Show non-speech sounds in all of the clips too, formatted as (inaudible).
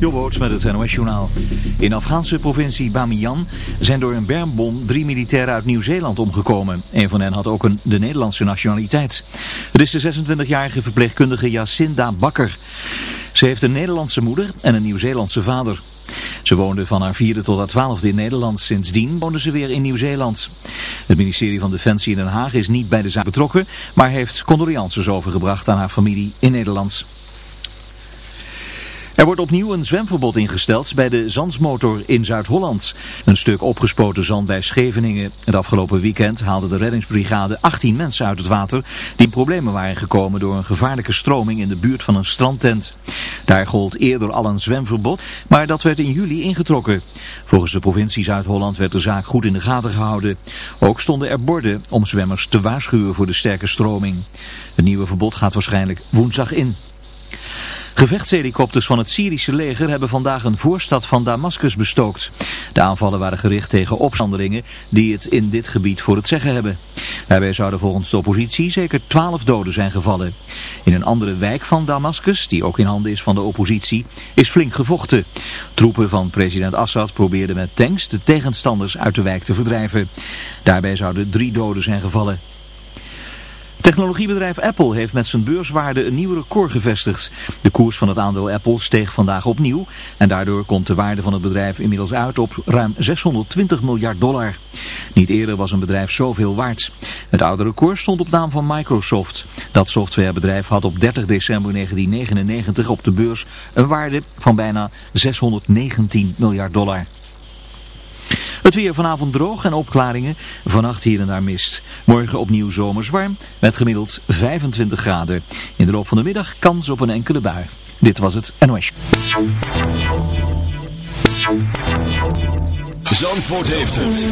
Jobboots met het NOS Journaal. In de Afghaanse provincie Bamiyan zijn door een bermbom drie militairen uit Nieuw-Zeeland omgekomen. Een van hen had ook een, de Nederlandse nationaliteit. Het is de 26-jarige verpleegkundige Jacinda Bakker. Ze heeft een Nederlandse moeder en een Nieuw-Zeelandse vader. Ze woonde van haar vierde tot haar twaalfde in Nederland. Sindsdien woonde ze weer in Nieuw-Zeeland. Het ministerie van Defensie in Den Haag is niet bij de zaak betrokken, maar heeft condolences overgebracht aan haar familie in Nederland. Er wordt opnieuw een zwemverbod ingesteld bij de Zandsmotor in Zuid-Holland. Een stuk opgespoten zand bij Scheveningen. Het afgelopen weekend haalde de reddingsbrigade 18 mensen uit het water die in problemen waren gekomen door een gevaarlijke stroming in de buurt van een strandtent. Daar gold eerder al een zwemverbod, maar dat werd in juli ingetrokken. Volgens de provincie Zuid-Holland werd de zaak goed in de gaten gehouden. Ook stonden er borden om zwemmers te waarschuwen voor de sterke stroming. Het nieuwe verbod gaat waarschijnlijk woensdag in. Gevechtshelikopters van het Syrische leger hebben vandaag een voorstad van Damascus bestookt. De aanvallen waren gericht tegen opstandelingen die het in dit gebied voor het zeggen hebben. Daarbij zouden volgens de oppositie zeker twaalf doden zijn gevallen. In een andere wijk van Damascus, die ook in handen is van de oppositie, is flink gevochten. Troepen van president Assad probeerden met tanks de tegenstanders uit de wijk te verdrijven. Daarbij zouden drie doden zijn gevallen. Technologiebedrijf Apple heeft met zijn beurswaarde een nieuw record gevestigd. De koers van het aandeel Apple steeg vandaag opnieuw en daardoor komt de waarde van het bedrijf inmiddels uit op ruim 620 miljard dollar. Niet eerder was een bedrijf zoveel waard. Het oude record stond op naam van Microsoft. Dat softwarebedrijf had op 30 december 1999 op de beurs een waarde van bijna 619 miljard dollar. Het weer vanavond droog en opklaringen. Vannacht hier en daar mist. Morgen opnieuw zomers warm met gemiddeld 25 graden. In de loop van de middag kans op een enkele bui. Dit was het NOS. Zandvoort heeft het.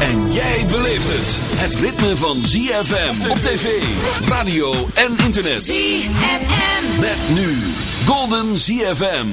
En jij beleeft het. Het ritme van ZFM op tv, radio en internet. ZFM. Met nu Golden ZFM.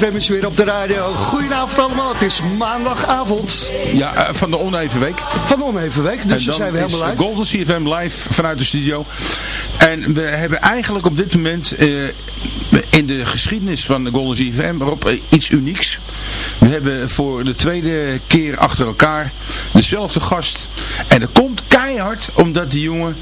CFM is weer op de radio. Goedenavond allemaal, het is maandagavond Ja, eh, van de oneven week. van Oneven Week, dus dan zijn we helemaal live. Golden CFM live vanuit de studio. En we hebben eigenlijk op dit moment eh, in de geschiedenis van de Golden CFM waarop eh, iets unieks. We hebben voor de tweede keer achter elkaar dezelfde gast. En dat komt keihard omdat die jongen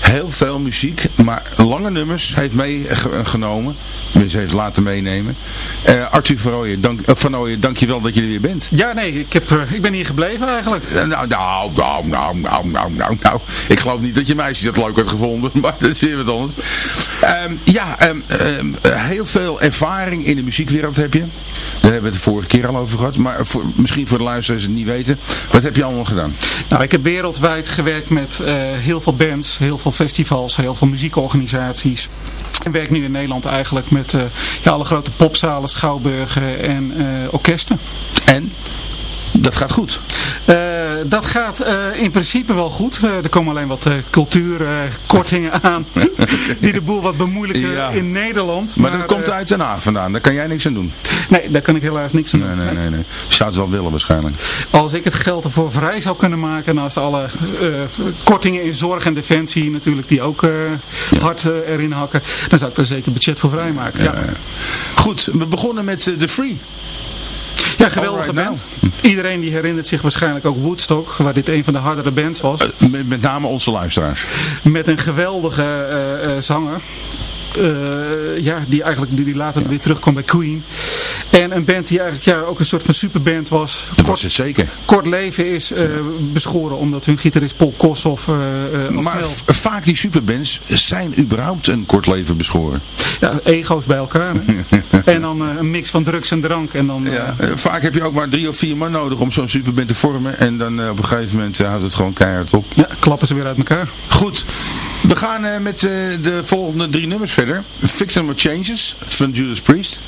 heel veel muziek, maar lange nummers heeft meegenomen. Tenminste, heeft laten meenemen. Eh, Arthur van Ooyen, dank, eh, van Ooyen, dankjewel dat je er weer bent. Ja, nee, ik, heb, eh, ik ben hier gebleven eigenlijk. Nou, nou, nou, nou, nou, nou, nou, nou. Ik geloof niet dat je meisje dat leuk had gevonden, (laughs) maar dat is weer wat anders. Ehm, ja, ehm, ehm, heel veel ervaring in de muziekwereld heb je. Daar hebben we het de vorige keer al over gehad. Maar voor, misschien voor de luisteraars die het niet weten. Wat heb je allemaal gedaan? Nou, ik heb wereldwijd gewerkt met heel veel bands, heel veel festivals, heel veel muziekorganisaties. En werk nu in Nederland eigenlijk met eh, ja, alle grote popzalen, schouwburgen en eh, orkesten. En? Dat gaat goed. Eh, dat gaat eh, in principe wel goed. Eh, er komen alleen wat cultuurkortingen (laughs) aan. die de boel wat bemoeilijken Ja. in Nederland. Maar, dat komt uit Den Haag vandaan. Daar kan jij niks aan doen. Nee, daar kan ik helaas niks aan Nee, doen. nee, nee. nee. Zou het wel willen waarschijnlijk. Als ik het geld ervoor vrij zou kunnen maken naast alle kortingen in zorg en defensie natuurlijk die ook hard erin hakken, dan zou ik daar zeker budget voor vrijmaken. Ja, ja. Goed, we begonnen met eh, The Free. geweldige band. Iedereen die herinnert zich waarschijnlijk ook Woodstock, waar dit een van de hardere bands was. Eh, met, met name onze luisteraars. Met een geweldige eh, eh, zanger. Eh, ja, die eigenlijk die, die later weer terugkwam bij Queen. En een band die eigenlijk ja, ook een soort van superband was. Dat was het zeker. Kort leven is eh, beschoren omdat hun gitarist Paul Kossoff eh eh, al Maar vaak die superbands zijn überhaupt een kort leven beschoren. ja, ego's bij elkaar. (laughs) En dan een mix van drugs en drank. En dan, Ja, vaak heb je ook maar drie of vier man nodig om zo'n superband te vormen. En dan op een gegeven moment houdt het gewoon keihard op. ja, klappen ze weer uit elkaar. Goed, we gaan eh, met eh, de volgende drie nummers verder. Fix Number Changes van Judas Priest.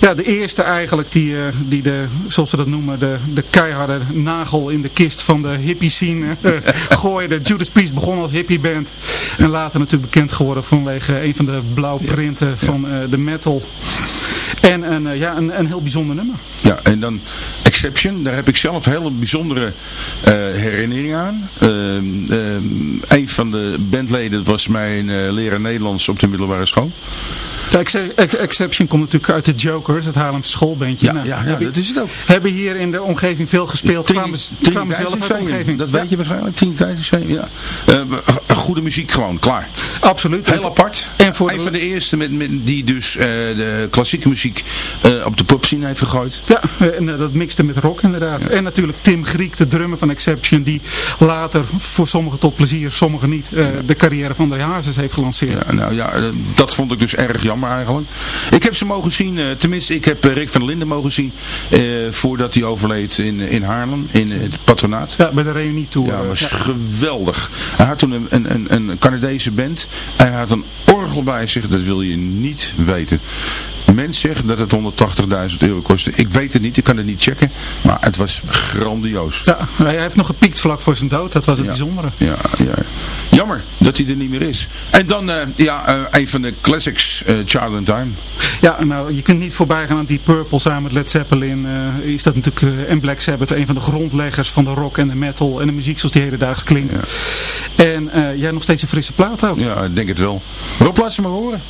Ja, de eerste eigenlijk die, eh, die de, zoals ze dat noemen, de, de keiharde nagel in de kist van de hippie scene eh, (laughs) gooide. Judas Priest begon als hippieband en later natuurlijk bekend geworden vanwege een van de blauwprinten van eh, de metal. En een, ja, een, een heel bijzonder nummer. Ja, en dan Exception. Daar heb ik zelf hele bijzondere eh herinneringen aan. Ehm, ehm, een van de bandleden was mijn leraar Nederlands op de middelbare school. Ex- Exception komt natuurlijk uit de Jokers, het Haarlemse schoolbandje. Ja, Nou, ja, dat is het ook. Hebben hier in de omgeving veel gespeeld. Trini- kwamen, kwamen zelf uit de omgeving. Dat weet je waarschijnlijk. Triniteit Museum, ja. Eh, goede muziek gewoon, klaar. Absoluut. Heel apart. En voor een de- van de eerste met, met, die dus eh, de klassieke muziek op de popscene heeft gegooid. Ja, en dat mixte met rock inderdaad. En natuurlijk Tim Griek, de drummer van Exception, die later voor sommigen tot plezier, sommigen niet, de carrière van de Hazes heeft gelanceerd. Ja, nou ja, dat vond ik dus erg jammer eigenlijk. Ik heb ze mogen zien, eh, tenminste ik heb eh, Rick van der Linden mogen zien eh, voordat hij overleed in, in Haarlem, in het patronaat. Ja, bij de reunie tour. Ja, was Ja. geweldig. Hij had toen een, een, een, een Canadese band. En hij had een orgel bij zich, dat wil je niet weten. Men zegt dat het 180.000 euro kostte. Ik weet het niet, ik kan het niet checken. Maar het was grandioos. Ja, hij heeft nog gepiekt vlak voor zijn dood. Dat was het Ja. bijzondere. Ja, ja. Jammer dat hij er niet meer is. En dan eh, ja, eh, een van de classics, eh Child in Time. Ja, nou, je kunt niet voorbij gaan aan Deep Purple samen met Led Zeppelin. is dat natuurlijk, en Black Sabbath, een van de grondleggers van de rock en de metal en de muziek zoals die hedendaags klinkt. En ja, nog steeds een frisse plaat ook. Ja, ik denk het wel. Rob, laat ze maar horen.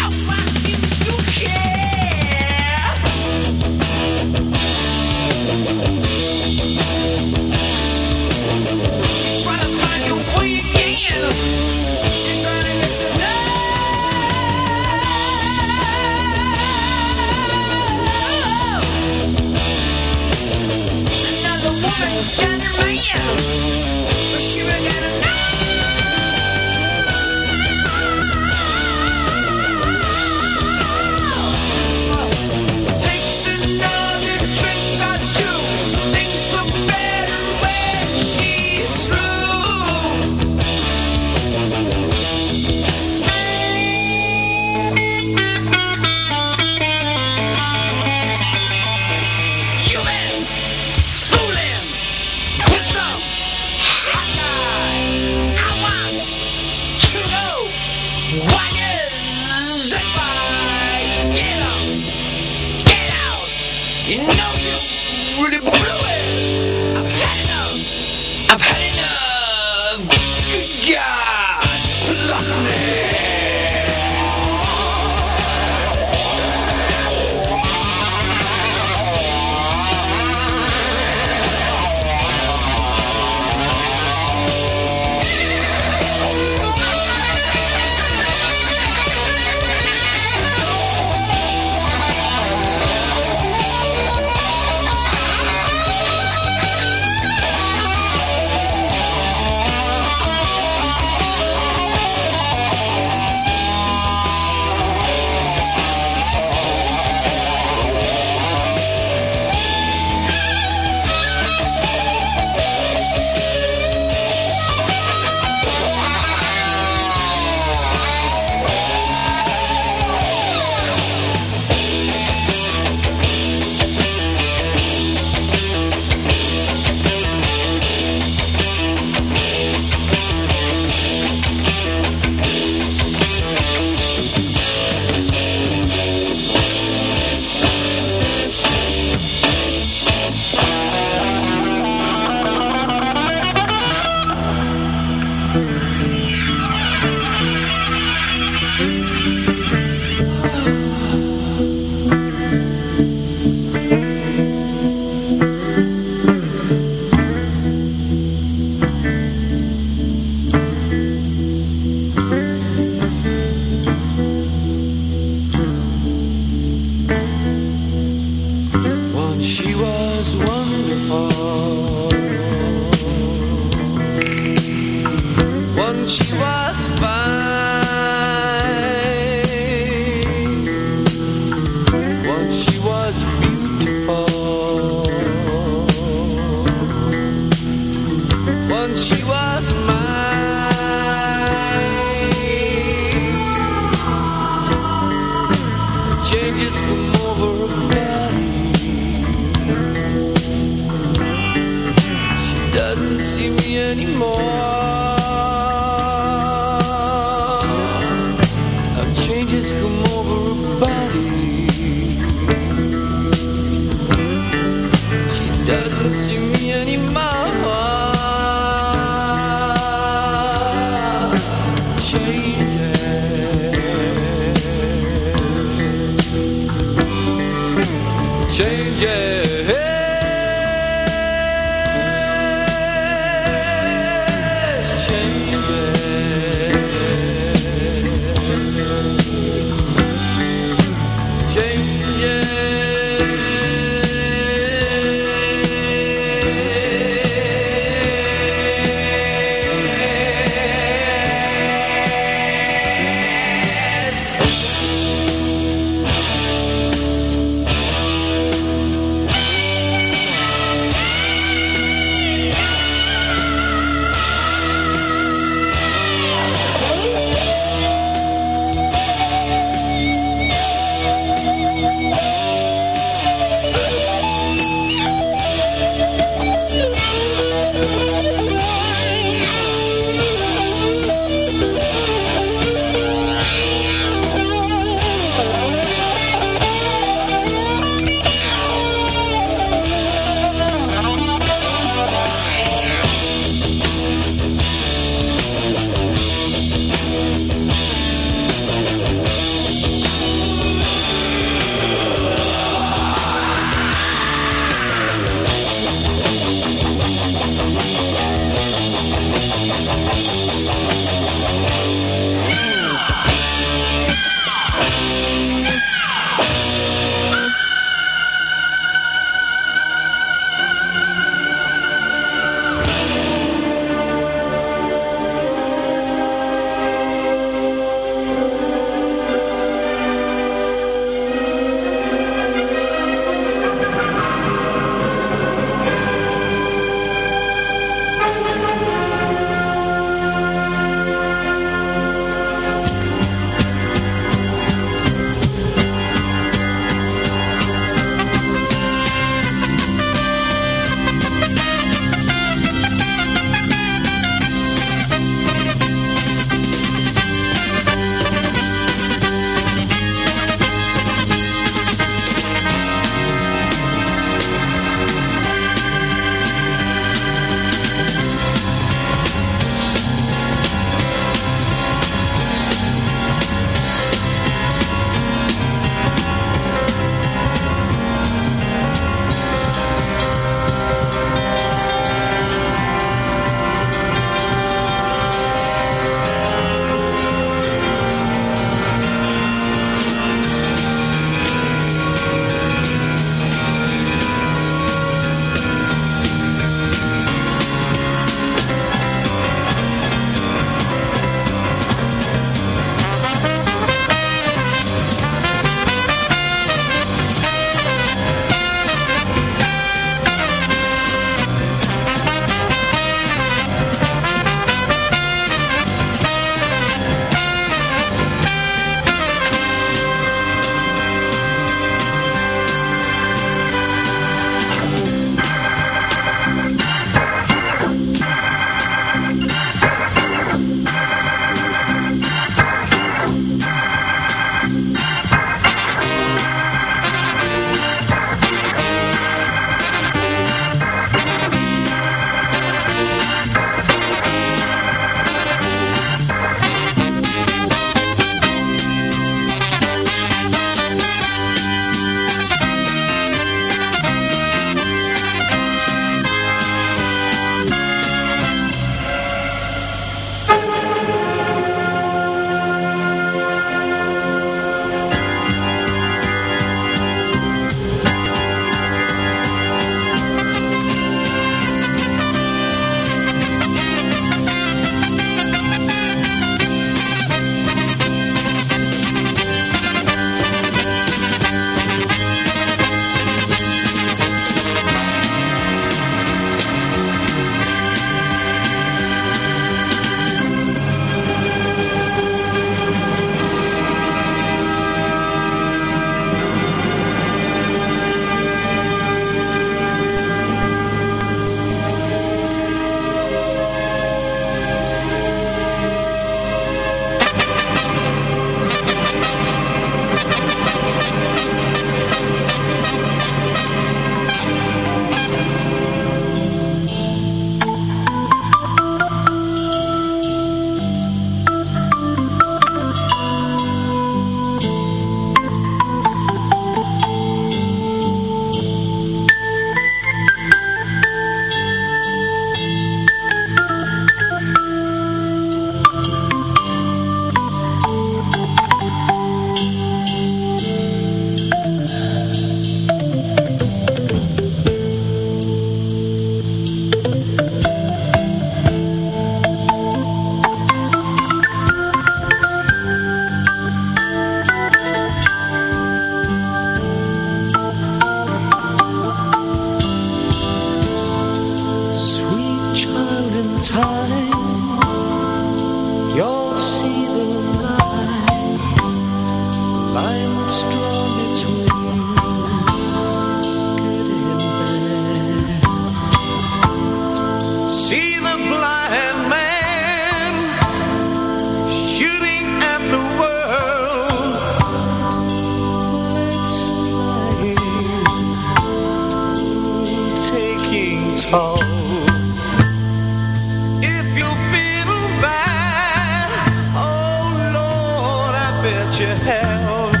you held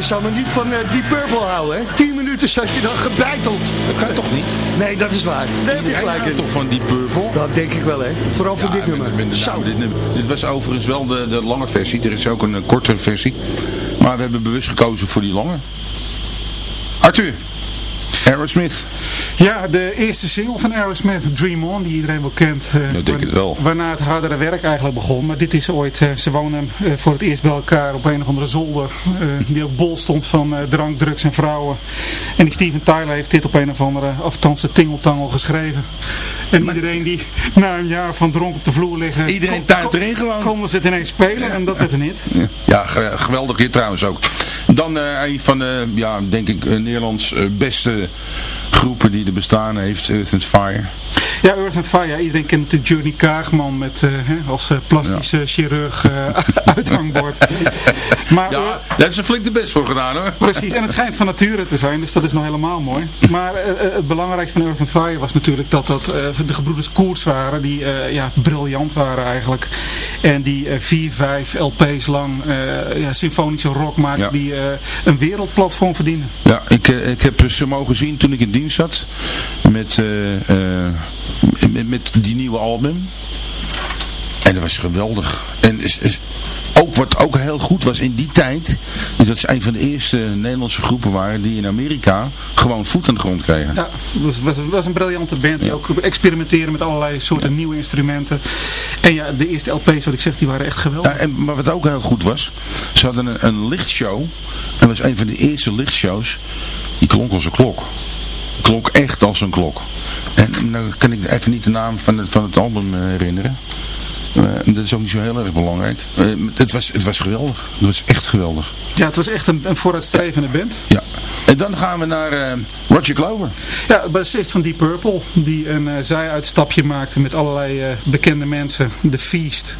je zou me niet van uh, Deep Purple houden, hè? 10 minuten zat je dan gebeiteld. Dat kan toch niet? Nee, dat is waar. Nee, heb je gelijk in. toch van die Purple? Dat denk ik wel, hè? Vooral voor dit nummer. Zo. dit, was overigens wel de, de lange versie. Er is ook een, eh, kortere versie. Maar we hebben bewust gekozen voor die lange. Arthur. Aerosmith. Ja, de eerste single van Aerosmith, Dream On, die iedereen wel kent. eh, denk waar- het wel. Waarna het hardere werk eigenlijk begon. Maar dit is ooit, eh, ze wonen eh, voor het eerst bij elkaar op een of andere zolder. die ook bol stond van drank, drugs en vrouwen. En die Steven Tyler heeft dit op een of andere afstandse tingeltangel geschreven. En iedereen die na een jaar van dronk op de vloer liggen... Iedereen tuint erin gewoon. Konden ze het ineens spelen en dat werd een hit. Ja, ja ge- geweldig hit trouwens ook. Dan een van de, ja, denk ik, Nederlands beste groepen die er bestaan heeft, Earth and Fire. Ja, Earth and Fire. Iedereen kent natuurlijk Journey Kaagman met, eh, hè, als eh, plastische chirurg eh, (laughs) uithangbord. Maar Ja, daar hebben ze flink de best voor gedaan hoor. Precies, en het schijnt van nature te zijn, dus dat is nog helemaal mooi. Maar het belangrijkste van Earth and Fire was natuurlijk dat dat de gebroeders Koers waren, die ja, briljant waren eigenlijk. En die vier, vijf LP's lang ja, symfonische rock maakten, Ja. die een wereldplatform verdienen. Ja, ik, ik heb ze mogen zien toen ik in dienst zat. Met, met, met die nieuwe album. En dat was geweldig. En ook wat ook heel goed was in die tijd. Is dat ze een van de eerste Nederlandse groepen waren die in Amerika gewoon voet aan de grond kregen. Ja, het was, was, een briljante band die ook experimenteren met allerlei soorten nieuwe instrumenten. En ja, de eerste LP's wat ik zeg, die waren echt geweldig. Ja, en, maar wat ook heel goed was, ze hadden een, een lichtshow. En dat was een van de eerste lichtshows. Die klonk als een klok. Klonk echt als een klok. En nou kan ik even niet de naam van het, van het album eh, herinneren. Eh, dat is ook niet zo heel erg belangrijk. Eh, het, was, het was geweldig. Het was echt geweldig. Ja, het was echt een, een vooruitstrevende band. Ja. En dan gaan we naar eh, Roger Clover. Ja, bassist van Deep Purple, die een zijuitstapje maakte met allerlei bekende mensen. The Feast,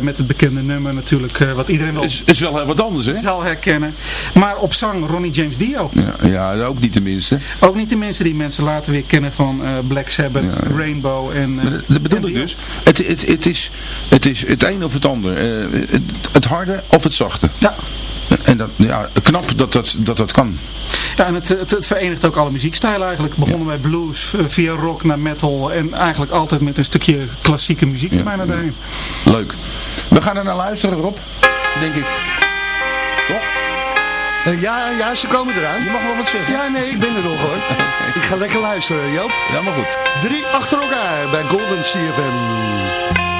met het bekende nummer natuurlijk, wat iedereen wel Is, is wel wat anders, hè? zal herkennen. Maar op zang Ronnie James Dio. Ja, ja, ook niet tenminste. Ook niet de mensen die mensen later weer kennen van Black Sabbath, Ja. Rainbow en... dat, bedoel en ik dus. Het, het, het, is, het is het een of het ander. Eh, het, het harde of het zachte. Ja. En dat, ja, knap dat dat, dat, dat kan. Ja, en het, het, het verenigt ook alle muziekstijlen eigenlijk. Begonnen bij blues, eh, via rock naar metal en eigenlijk altijd met een stukje klassieke muziek Ja. bijna daarheen. Leuk. We gaan er naar luisteren, Rob. Denk ik. Toch? Eh, ja, ja, ze komen eraan. Je mag wel wat zeggen. Ja, nee, ik ben er nog hoor. (laughs) Ik ga lekker luisteren, Joop. Ja, maar goed. Drie achter elkaar bij Golden CFM.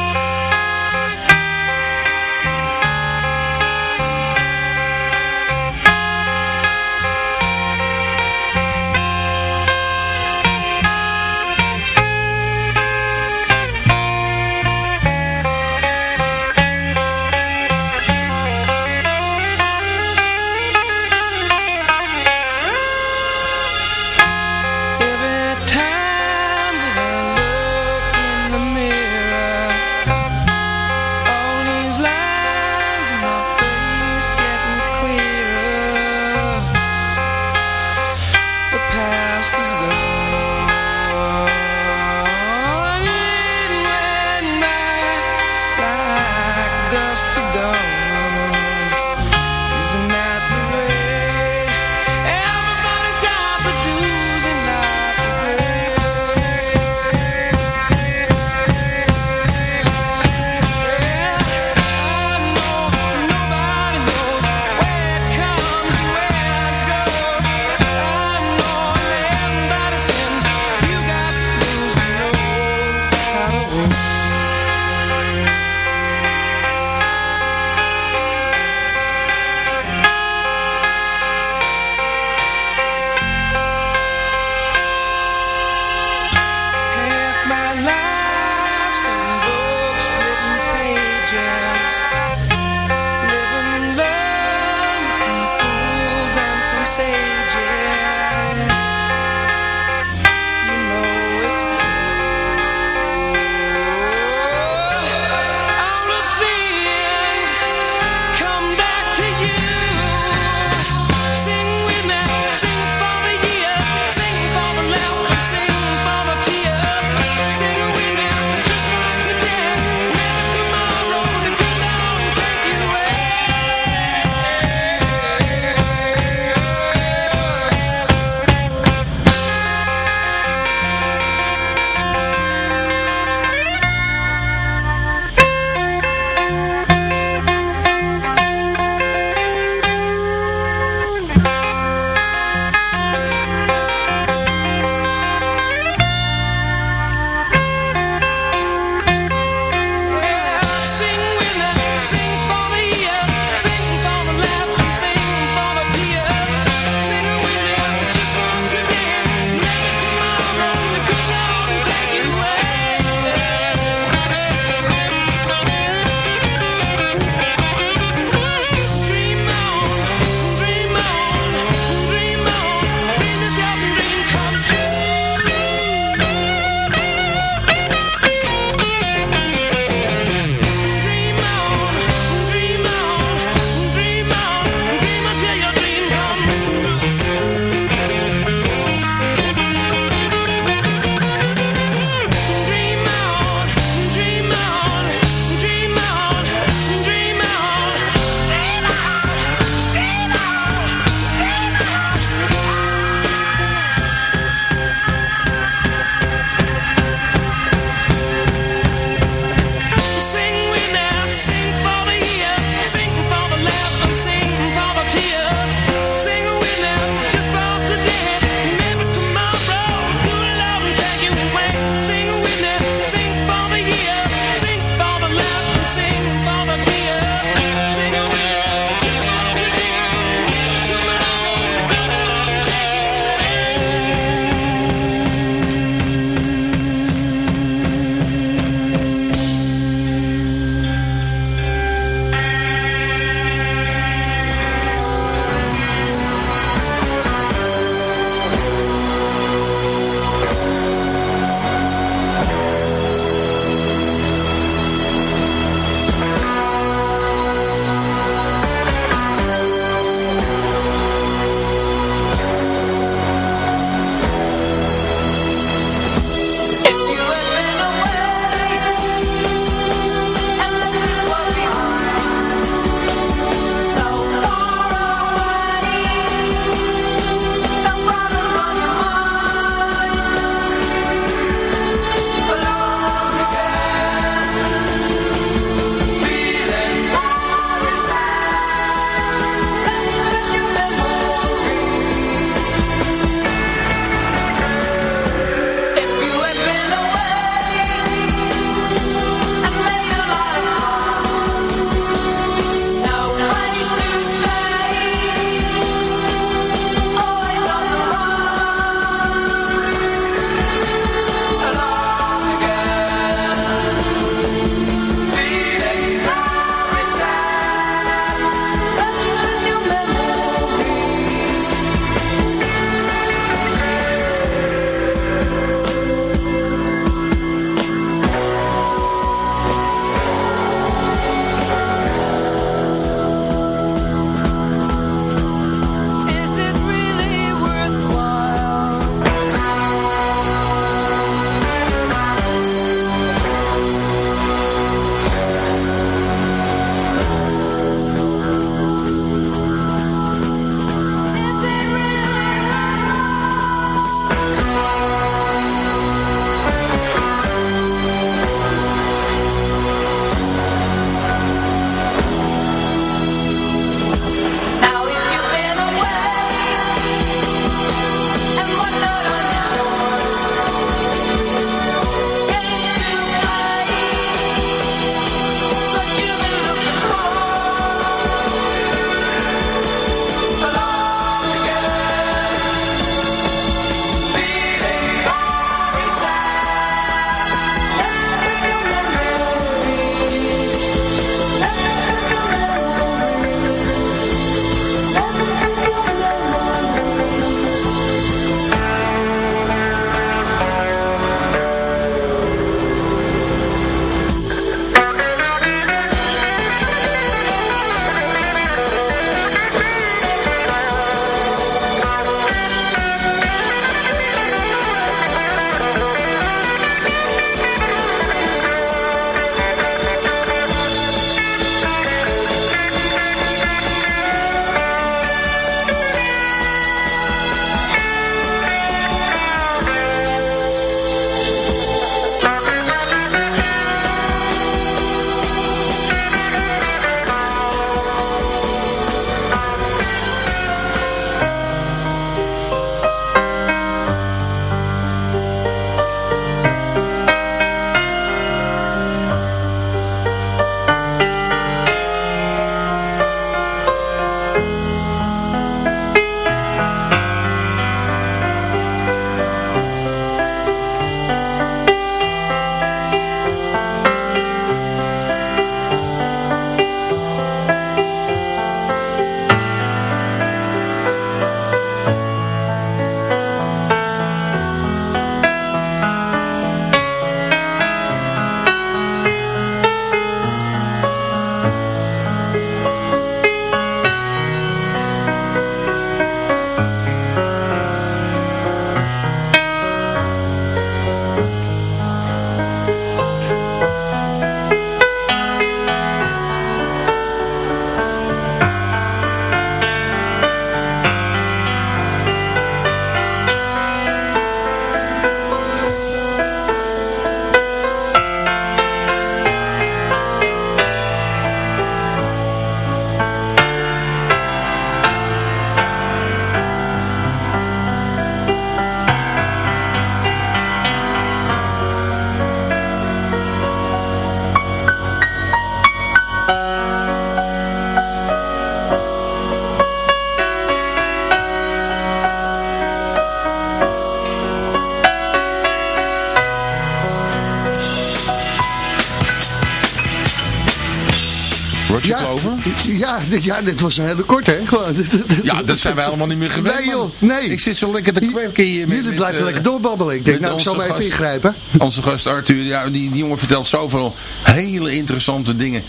Ja, dit, ja, dit was een hele korte, hè? Gewoon. Ja, dat zijn wij allemaal niet meer gewend. Nee, joh, nee. Ik zit zo lekker te kwerken hier. met- Jullie met, blijven eh, lekker doorbabbelen. Ik denk, nou, ik zal maar even ingrijpen. Onze gast Arthur, ja, die, die jongen vertelt zoveel hele interessante dingen.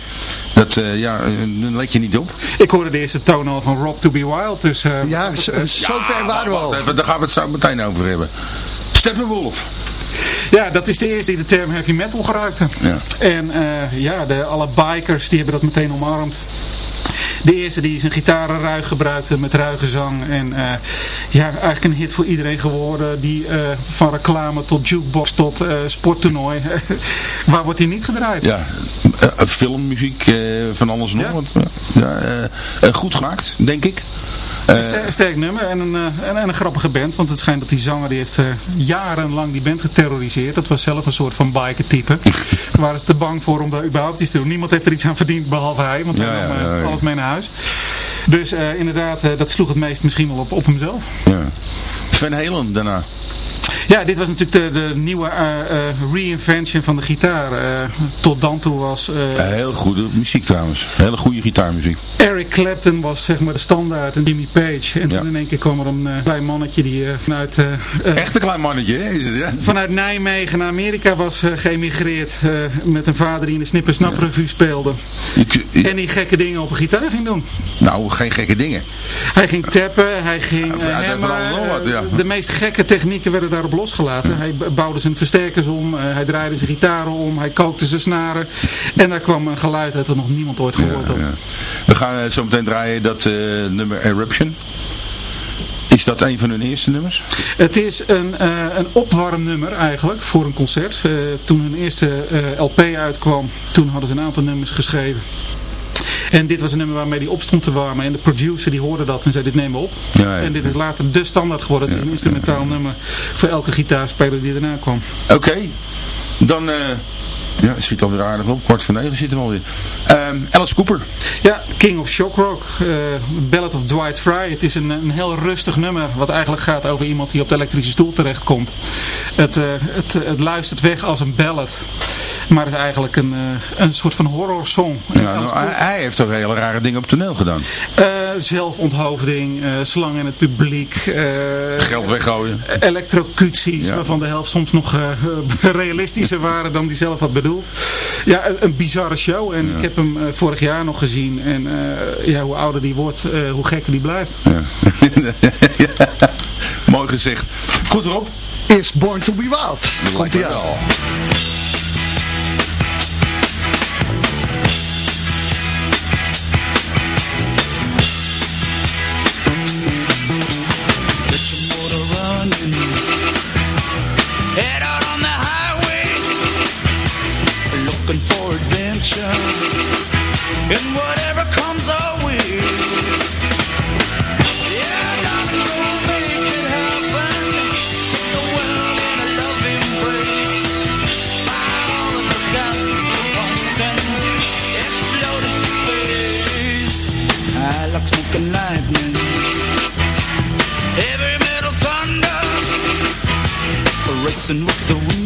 Dat, eh, ja, eh, dan let je niet op. Ik hoorde de eerste toon al van Rob to be Wild. Dus eh, Ja, zo, zo ver waren we al. even, daar gaan we het zo meteen over hebben. Steppenwolf. ja, dat is de eerste die de term heavy metal gebruikte. Ja. En eh, ja, de, alle bikers die hebben dat meteen omarmd. De eerste die zijn gitarenruig gebruikte met ruige zang. En eh, ja, eigenlijk een hit voor iedereen geworden. Die eh, van reclame tot jukebox tot eh, sporttoernooi. (laughs) Waar wordt hij niet gedraaid? Ja, filmmuziek van alles en nog Ja. wat. Ja, ja, goed gemaakt, denk ik. Eh, Een ster- sterk nummer en een, eh, en, en een grappige band. Want het schijnt dat die zanger die heeft eh, jarenlang die band geterroriseerd. Dat was zelf een soort van biker type. Daar waren ze te bang voor om daar überhaupt iets te doen. Niemand heeft er iets aan verdiend behalve hij. Want hij Ja, nam ja, ja, ja. alles mee naar huis. Dus inderdaad, dat sloeg het meest misschien wel op, op hemzelf. ja. Van Halen daarna. Ja, dit was natuurlijk de, de nieuwe eh, eh, reinvention van de gitaar. Eh, tot dan toe was Heel goede muziek trouwens. Hele goede gitaarmuziek. Eric Clapton was zeg maar de standaard en Jimmy Page. En Ja. toen in één keer kwam er een klein mannetje die vanuit... Echt een klein mannetje, hè? Ja? vanuit Nijmegen naar Amerika was geëmigreerd met een vader die in de Snipper Snap Revue speelde. En die gekke dingen op een gitaar ging doen. nou, geen gekke dingen. Hij ging tappen, hij ging wat, ja. De meest gekke technieken werden daarop losgelaten. Hij bouwde zijn versterkers om, eh, hij draaide zijn gitaren om, hij kookte zijn snaren. En daar kwam een geluid uit dat nog niemand ooit gehoord had. Ja. We gaan eh, zo meteen draaien dat eh, nummer Eruption. Is dat een van hun eerste nummers? Het is een, eh, een opwarmnummer eigenlijk voor een concert. Toen hun eerste LP uitkwam, toen hadden ze een aantal nummers geschreven. En dit was een nummer waarmee die op stond te warmen. En de producer die hoorde dat en zei dit nemen we op. Ja, ja. En dit is later de standaard geworden. Het is een instrumentaal nummer voor elke gitaarspeler die erna kwam. Oké, dan... eh, ja, het zit alweer aardig op. Kwart voor negen zitten we alweer. Ehm Alice Cooper. Ja, King of Shock Rock, eh, Ballad of Dwight Fry. Het is een, een heel rustig nummer wat eigenlijk gaat over iemand die op de elektrische stoel terechtkomt. Het, eh, het, het luistert weg als een ballad, maar het is eigenlijk een, eh, een soort van horror song. Ja, nou, hij, hij heeft toch hele rare dingen op toneel gedaan. Eh, zelfonthoofding, eh, slang in het publiek, eh, Geld weggooien. elektrocuties, Ja. waarvan de helft soms nog eh, (laughs) realistischer waren dan die zelf had bedoeld. Ja, een, een bizarre show. En ik heb hem vorig jaar nog gezien. En eh, ja, hoe ouder die wordt, eh, hoe gekker die blijft. Ja. (laughs) Mooi gezegd. Goed Rob. Is Born to be Wild. Komt ie aan. and look at the room.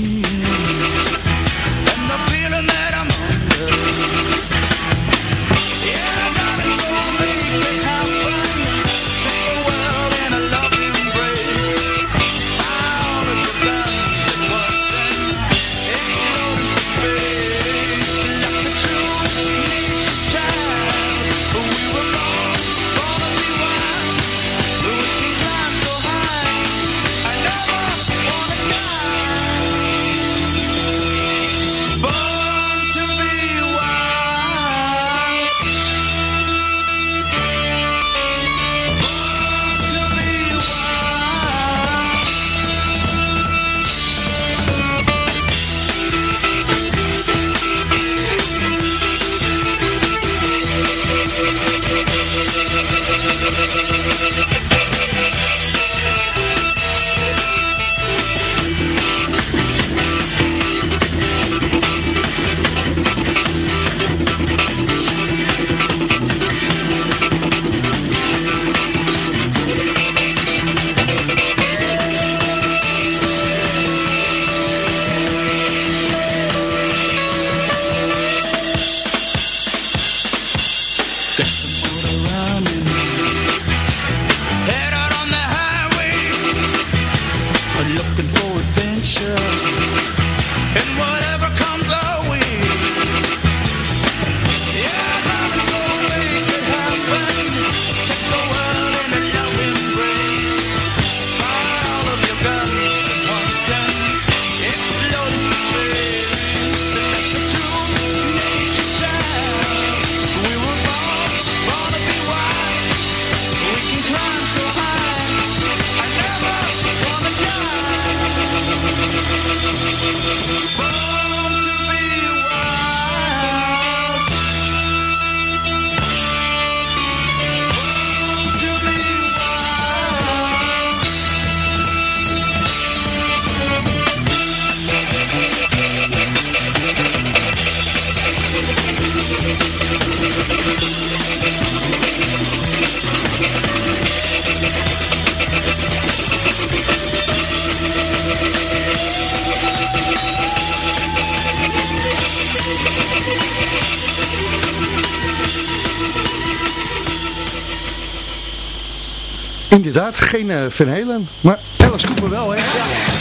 Geen uh, Van Halen. Maar Alice Cooper wel, hè? Ja.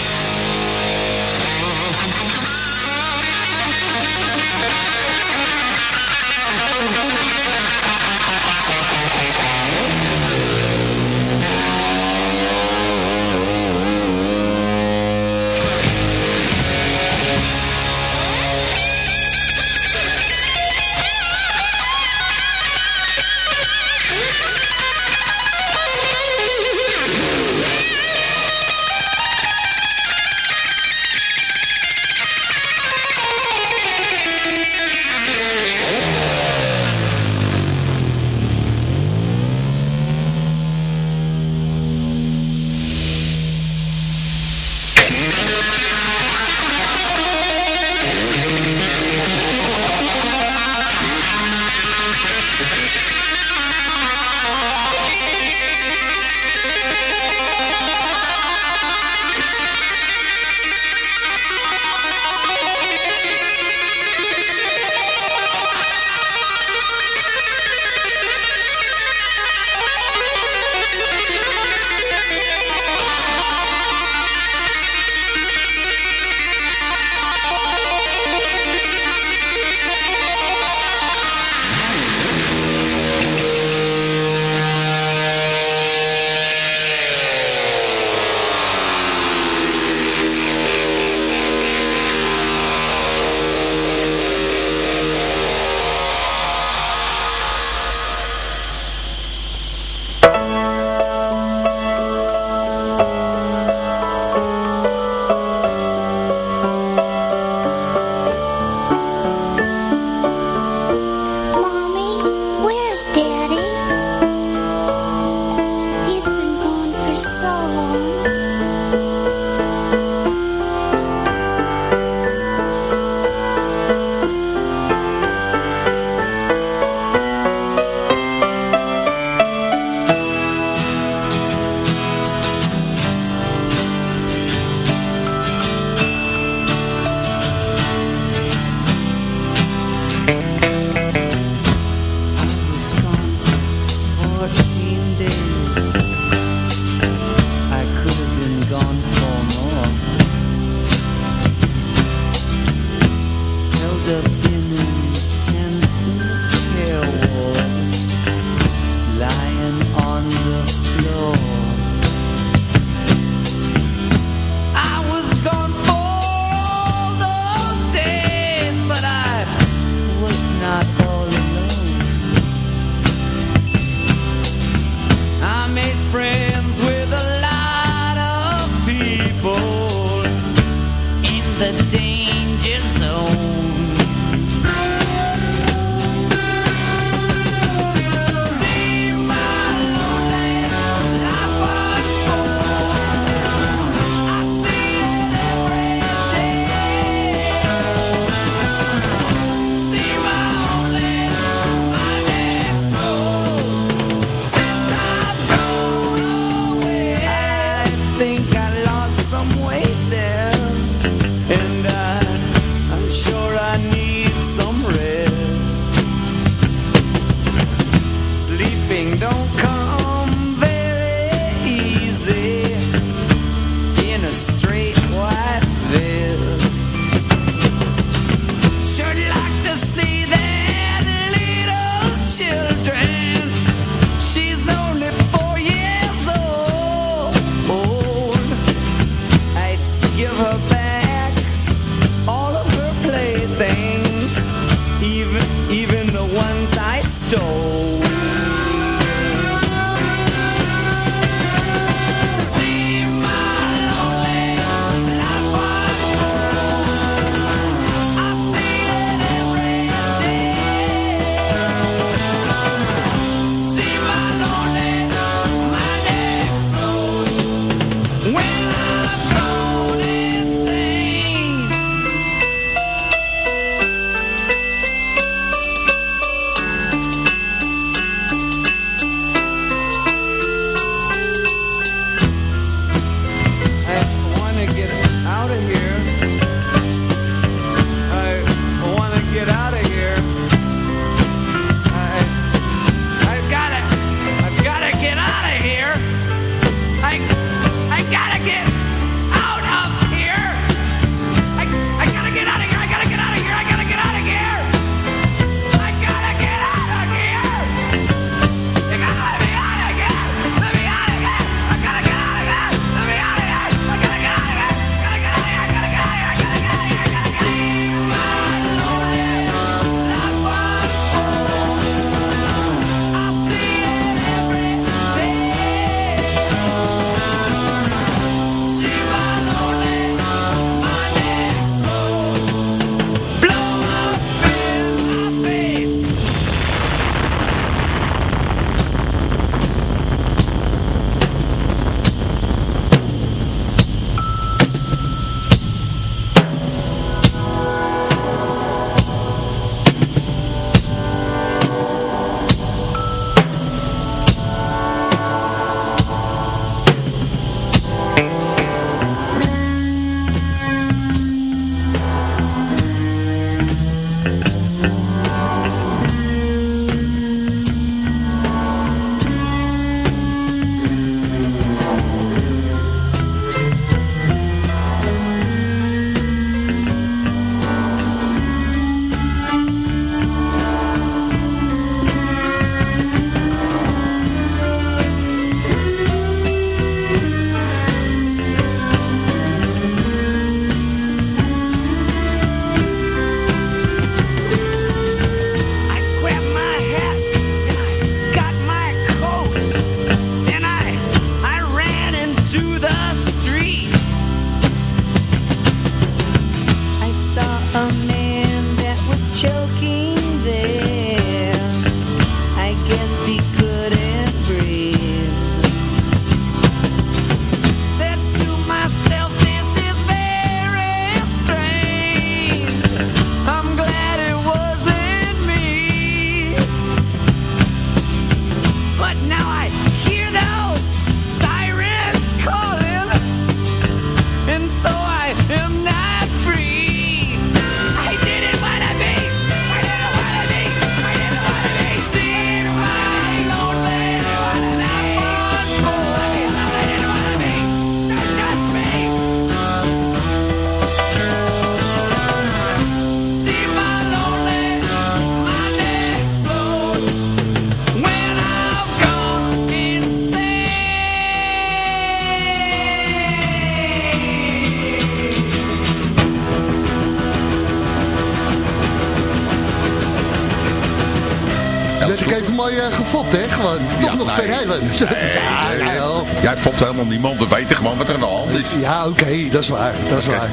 Nee. verheilen. (laughs) ja, jawel. Jij fopt helemaal niemand. We weten gewoon wat er aan de hand is. ja oké, dat is waar. Dat is waar.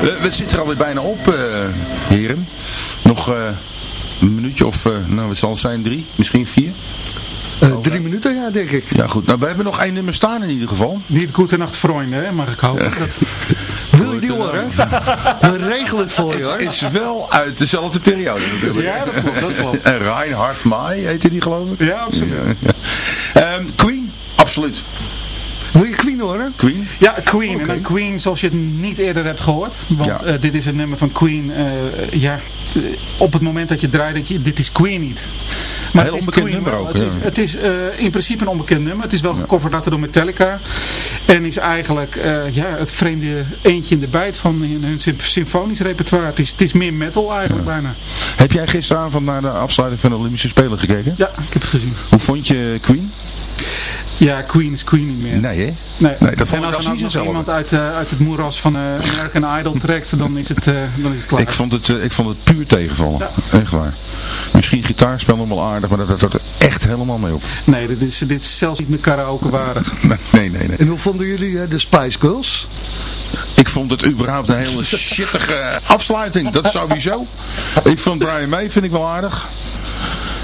We, we zitten er alweer bijna op, eh, heren. Nog eh, een minuutje of, eh, nou wat zal het zijn, drie, misschien vier? Eh, drie minuten, ja, denk ik. Ja goed, nou we hebben nog één nummer staan in ieder geval. Niet goede nacht vrienden, hè, mag ik hopen. Dat- (laughs) Die horen? We regelen het voor je, hoor. Is wel uit dezelfde periode natuurlijk. Ja, dat klopt, dat klopt. En Reinhard Mai heette die geloof ik. Ja, absoluut. Ehm, Queen, absoluut. Wil je Queen horen? Queen. Ja, Queen. En dan Queen zoals je het niet eerder hebt gehoord. Want Ja. eh, dit is een nummer van Queen. eh, ja, eh, op het moment dat je draait, denk je, dit is Queen niet. Maar Heel het is onbekend Queen nummer ook, Het ja. is, het is eh, in principe een onbekend nummer. Het is wel gecoverd laten door Metallica. En is eigenlijk eh, ja, het vreemde eentje in de bijt van hun hun sym- symfonisch repertoire. Het is, het is meer metal eigenlijk bijna. Heb jij gisteravond naar de afsluiting van de Olympische Spelen gekeken? Ja, ik heb het gezien. Hoe vond je Queen? Ja, Queen is Queen niet meer. Nee hè? Nee, Nee, dat vond en ik als er nou hetzelfde. iemand uit, eh, uit het moeras van eh American Idol trekt, dan is het, eh, dan is het klaar. Ik vond het, ik vond het puur tegenvallen. Ja. Echt waar. Misschien gitaarspel nog wel aardig, maar dat houdt er echt helemaal mee op. Nee, dit is, dit is zelfs niet meer karaoke waardig. (laughs) Nee, nee, nee. nee. En hoe vonden jullie de Spice Girls? Ik vond het überhaupt een hele shittige afsluiting. Dat sowieso. Ik vond Brian May vind ik wel aardig.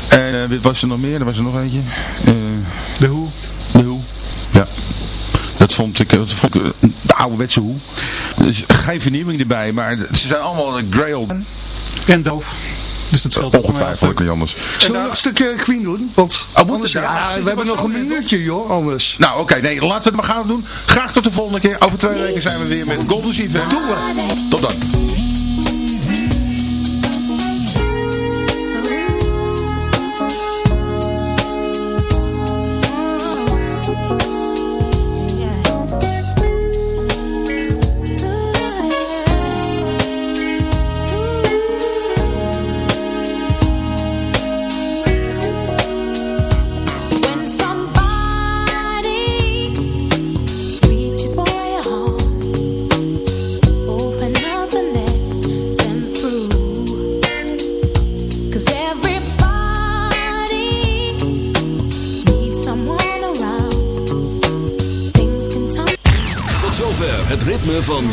En dit was er nog meer. Er was er nog eentje. Eh, De hoe? de hoe. Ja. Dat vond ik, dat vond ik eh, de ouderwetse hoe. Dus geen vernieuwing erbij, maar ze zijn allemaal eh, old. En doof. Dus dat scheelt Ongetwijfeld, niet anders. Zullen we nog een stukje Queen doen? Want Oh, moet anders, het? Ja, ja, zit er we hebben wat nog een minuutje, joh, anders. Nou, oké, nee, laten we het maar gaan doen. Graag tot de volgende keer. Over twee weken zijn we weer met Golden Sheep. hè? Tot dan.